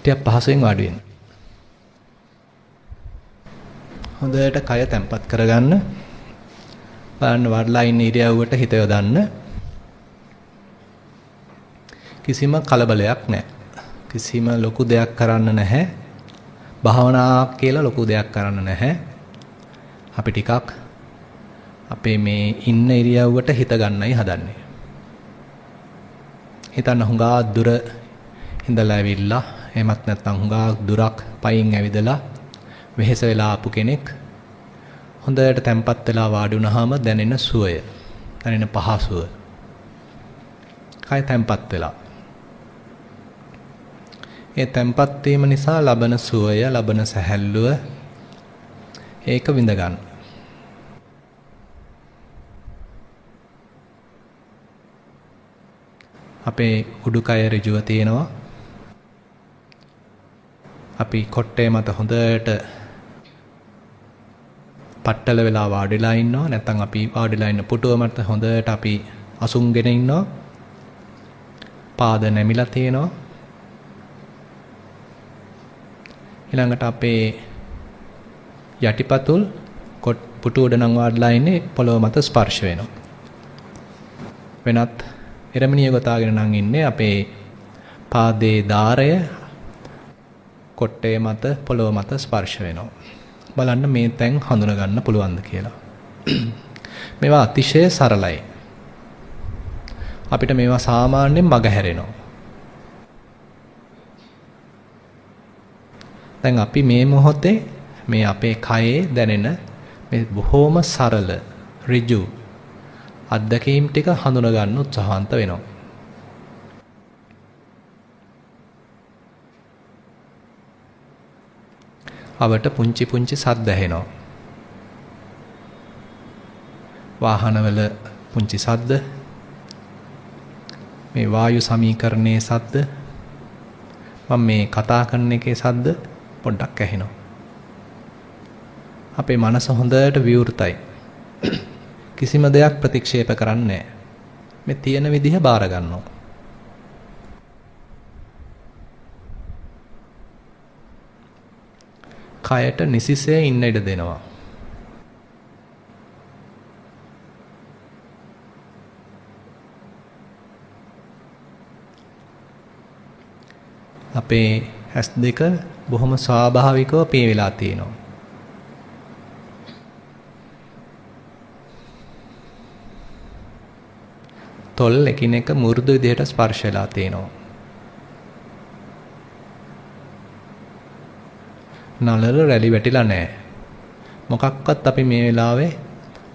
ටිකක් පහසුවෙන් වාඩි වෙන්න. හොඳට කය තැම්පත් කරගන්න. බලන්න වඩලා ඉන්න ඉරියව්වට හිත යොදන්න. කිසිම කලබලයක් නැහැ. කිසිම ලොකු දෙයක් කරන්න නැහැ. භාවනාවක් කියලා ලොකු දෙයක් කරන්න නැහැ. අපි ටිකක් අපේ මේ ඉන්න ඉරියව්වට හිත ගන්නයි හදන්නේ. හිතන්න හුඟා දුර ඉඳලා ඇවිල්ලා එහෙමත් නැත්නම් හුඟා දුරක් පයින් ඇවිදලා වෙහෙස වෙලා ආපු කෙනෙක් හොඳට තැම්පත් වෙලා වාඩි වුණාම දැනෙන සුවය දැනෙන පහසුව. කය තැම්පත් වෙලා. ඒ තැම්පත් වීම නිසා ලබන සුවය ලබන සැහැල්ලුව ඒක විඳ ගන්න. අපේ උඩුකය ඍජුව තියෙනවා. අපි කොට්ටේ මත හොඳට පట్టල වෙලා වාඩිලා ඉන්නවා. නැත්නම් අපි වාඩිලා ඉන්න පුටුව මත හොඳට අපි අසුන්ගෙන ඉන්නවා. පාද නැමිලා තියෙනවා. ඊළඟට අපේ යටිපතුල් පුටුව උඩ නම් වාඩිලා ඉන්නේ පොළොව මත ස්පර්ශ වෙනවා. වෙනත් එරමිනිය ගොතාගෙන නම් ඉන්නේ අපේ පාදයේ දාරය කොට්ටේ මත පොළොව මත ස්පර්ශ වෙනවා. බලන්න මේ තැන් හඳුන ගන්න පුළුවන්ද කියලා. මේවා අතිශය සරලයි. අපිට මේවා සාමාන්‍යයෙන් මග හැරෙනවා. දැන් අපි මේ මොහොතේ මේ අපේ කයේ දැනෙන මේ බොහොම සරල ඍජු අත්දැකීම් ටික හඳුනා ගන්න උත්සාහන්ත වෙනවා. අවට පුංචි පුංචි සද්ද ඇහෙනවා. වාහනවල පුංචි සද්ද මේ වායු සමීකරණයේ සද්ද මම මේ කතා කරන එකේ සද්ද පොඩ්ඩක් ඇහෙනවා. අපේ මනස හොඳට විවෘතයි. කිසිම දෙයක් ප්‍රතික්ෂේප කරන්නේ මේ තියෙන විදිහ බාර ගන්නවා. කයට නිසිසේ ඉන්න ඉඩ දෙනවා. අපේ ඇස් දෙක බොහොම ස්වාභාවිකව පිය වෙලා තියෙනවා. තොල් එකිනෙක මෘදු විදිහට ස්පර්ශ වෙලා තියෙනවා. නලල රැලි වැටිලා නැහැ. මොකක්වත් අපි මේ වෙලාවේ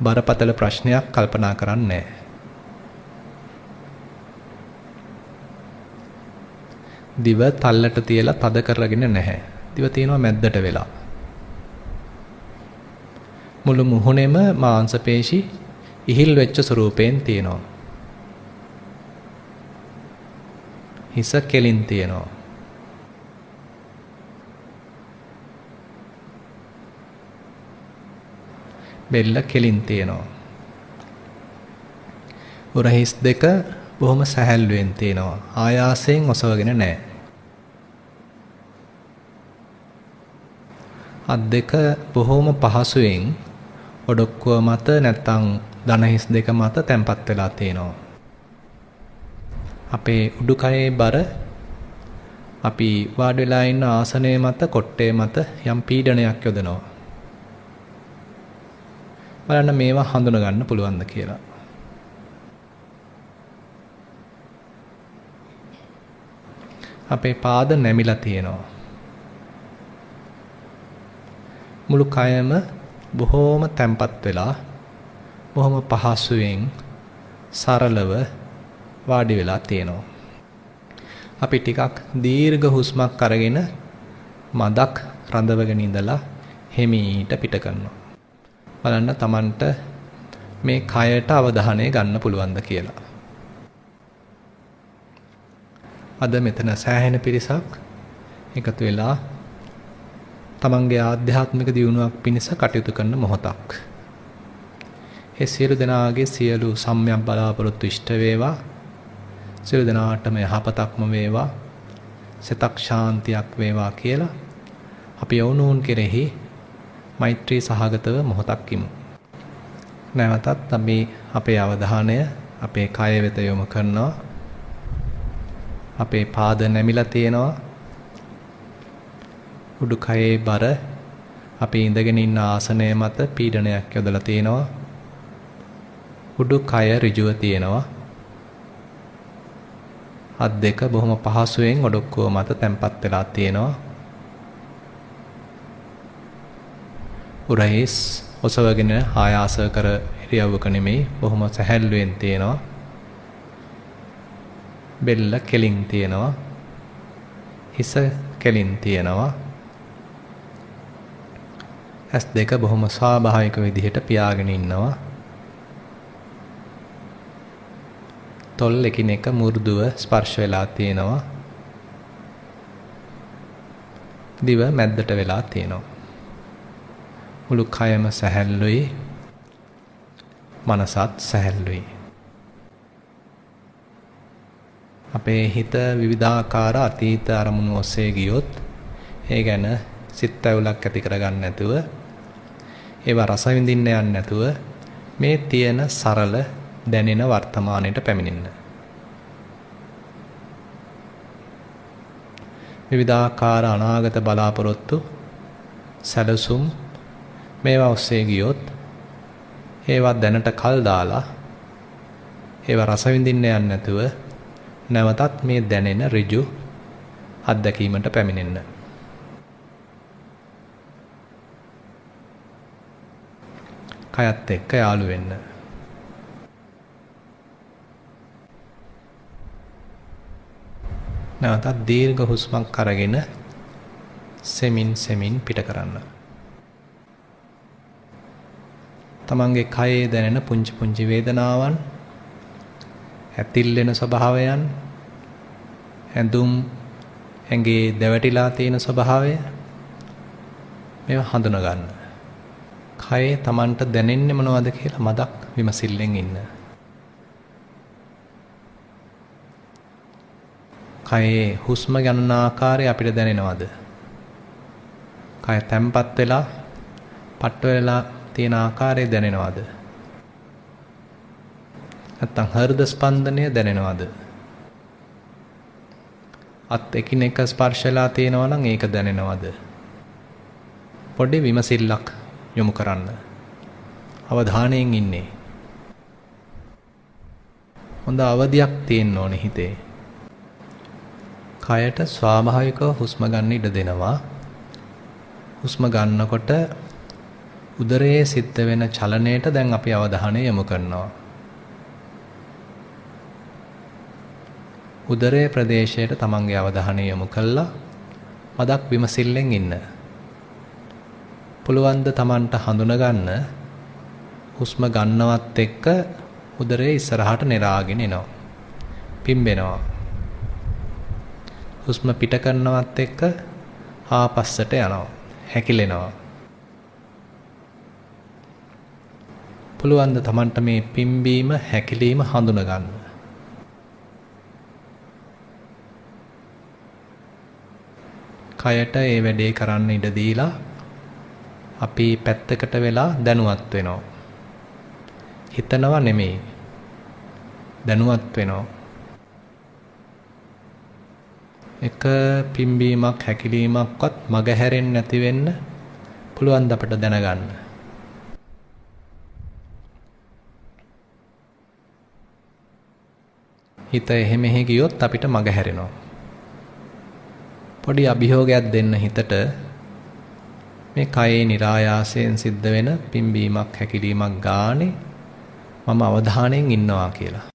බරපතල ප්‍රශ්නයක් කල්පනා කරන්නේ නැහැ. දිව තල්ලට තියලා තද කරගෙන නැහැ. දිව තියෙනවා මැද්දට වෙලා. මුළු මුහුණෙම මාංශ පේශි ඉහිල් වෙච්ච ස්වරූපයෙන් තියෙනවා. හිස කෙලින් තියෙනවා. බෙල්ල කෙලින් තියෙනවා. උරහිස් දෙක බොහොම සැහැල්ලුවෙන් තියෙනවා. ආයාසයෙන් ඔසවගෙන නැහැ. අත් දෙක බොහොම පහසුවෙන් ඔඩොක්කුව මත නැත්තම් දණහිස් දෙක මත තැම්පත් වෙලා තියෙනවා. අපේ උඩුකයේ බර අපි වාඩි වෙලා ඉන්න ආසනයේ මත කොට්ටේ මත යම් පීඩනයක් යොදනවා. බලන්න මේවා හඳුන ගන්න පුළුවන්ද කියලා. අපේ පාද නැමිලා තියෙනවා. මුළු කයම බොහෝම තැම්පත් වෙලා බොහොම පහසුවෙන් සරලව වාඩි වෙලා තියෙනවා. අපි ටිකක් දීර්ඝ හුස්මක් අරගෙන මදක් රඳවගෙන ඉඳලා හිමීට පිට කරනවා. බලන්න Tamanට මේ කයට අවධානය ගන්න පුළුවන්ද කියලා. අද මෙතන සෑහෙන පිරිසක් එකතු වෙලා තමන්ගේ ආධ්‍යාත්මික දියුණුවක් පිණිස කටයුතු කරන මොහොතක්. ඒ සියලු දෙනාගේ සියලු සම්‍යක් බලාපොරොත්තු ඉෂ්ට වේවා සියලු දෙනාටම යහපතක්ම වේවා. සිතක් ශාන්තියක් වේවා කියලා අපි යවුනුන් කෙරෙහි මෛත්‍රී සහගතව මොහොතක් ඉමු. නැවතත් අපි අපේ අවධානය අපේ කය වෙත යොමු කරනවා. අපේ පාද නැමිලා තියෙනවා. උඩුකයේ බර අපි ඉඳගෙන ඉන්න ආසනය මත පීඩනයක් යොදලා තියෙනවා. උඩුකය ඍජුව තියෙනවා. අත් දෙක බොහොම පහසුවෙන් ඔඩොක්කුව මත තැම්පත් වෙලා තියෙනවා. උරහිස් ඔසවගෙන ආයාස කර ඉරියව්වක නෙමෙයි බොහොම සැහැල්ලුවෙන් තියෙනවා. බෙල්ල කෙලින් තියෙනවා. හිස කෙලින් තියෙනවා. ඇස් දෙක බොහොම ස්වාභාවික විදිහට පියාගෙන ඉන්නවා. තොල් එකිනෙක මෘදුව ස්පර්ශ වෙලා තියෙනවා. දිව මැද්දට වෙලා තියෙනවා. මුළු කයම සැහැල්ලුයි. මනසත් සැහැල්ලුයි. අපේ හිත විවිධාකාර අතීත අරමුණු ඔස්සේ ගියොත් ඒ ගැන සිත් ඇවුලක් ඇති කරගන්න නැතුව ඒවා රස විඳින්න යන්නේ නැතුව මේ තියෙන සරල දැනෙන වර්තමානයට පැමිණෙන්න. විවිධාකාර අනාගත බලාපොරොත්තු සැලසුම් මේවා ඔස්සේ ගියොත් ඒවා දැනට කල් දාලා ඒවා රස විඳින්න යන්නේ නැතුව නැවතත් මේ දැනෙන ඍජු අත්දැකීමට පැමිණෙන්න. කයත් එක්ක යාළු වෙන්න. නැවතත් දීර්ඝ හුස්මක් අරගෙන සෙමින් සෙමින් පිට කරන්න. තමන්ගේ කයේ දැනෙන පුංචි පුංචි වේදනාවන් ඇතිල්ලෙන ස්වභාවයන් ඇඳුම් ඇඟේ දැවටිලා තියෙන ස්වභාවය මේවා හඳුනා ගන්න. කයේ තමන්ට දැනෙන්නේ මොනවද කියලා මදක් විමසිල්ලෙන් ඉන්න. කයේ හුස්ම ගන්න ආකාරය අපිට දැනෙනවද? කය තැම්පත් වෙලා පට්ට වෙලා තියෙන ආකාරය දැනෙනවද? නැත්තම් හෘද ස්පන්දනය දැනෙනවද? අත් එකිනෙක ස්පර්ශලා තියෙනවා නම් ඒක දැනෙනවද? පොඩි විමසිල්ලක් යොමු කරන්න. අවධානයෙන් ඉන්නේ. හොඳ අවදියක් තියෙන්න ඕනේ හිතේ. කයට ස්වාභාවිකව හුස්ම ගන්න ඉඩ දෙනවා. හුස්ම ගන්නකොට උදරයේ සිද්ධ වෙන චලනයට දැන් අපි අවධානය යොමු කරනවා. උදරයේ ප්‍රදේශයට තමන්ගේ අවධානය යොමු කළා මදක් විමසිල්ලෙන් ඉන්න. පුළුවන් ද තමන්ට හඳුනා ගන්න හුස්ම ගන්නවත් එක්ක උදරයේ ඉස්සරහට නෙරාගෙන එනවා. පිම්බෙනවා. හුස්ම පිට කරනවත් එක්ක ආපස්සට යනවා. හැකිලෙනවා. පුළුවන් ද තමන්ට මේ පිම්බීම හැකිලිම හඳුනා ගන්න. කයට ඒ වැඩේ කරන්න ඉඩ දීලා අපි පැත්තකට වෙලා දැනුවත් වෙනවා. හිතනවා නෙමෙයි. දැනුවත් වෙනවා. එක පිම්බීමක් හැකිලීමක්වත් මග හැරෙන්නේ නැති වෙන්න පුළුවන් අපට දැනගන්න. හිත එහෙ මෙහෙ ගියොත් අපිට මග හැරෙනවා. පොඩි අභියෝගයක් දෙන්න හිතට මේ කයේ નિરાයාසයෙන් සිද්ධ වෙන පිම්බීමක් හැකිලීමක් ගානේ මම අවධානයෙන් ඉන්නවා කියලා.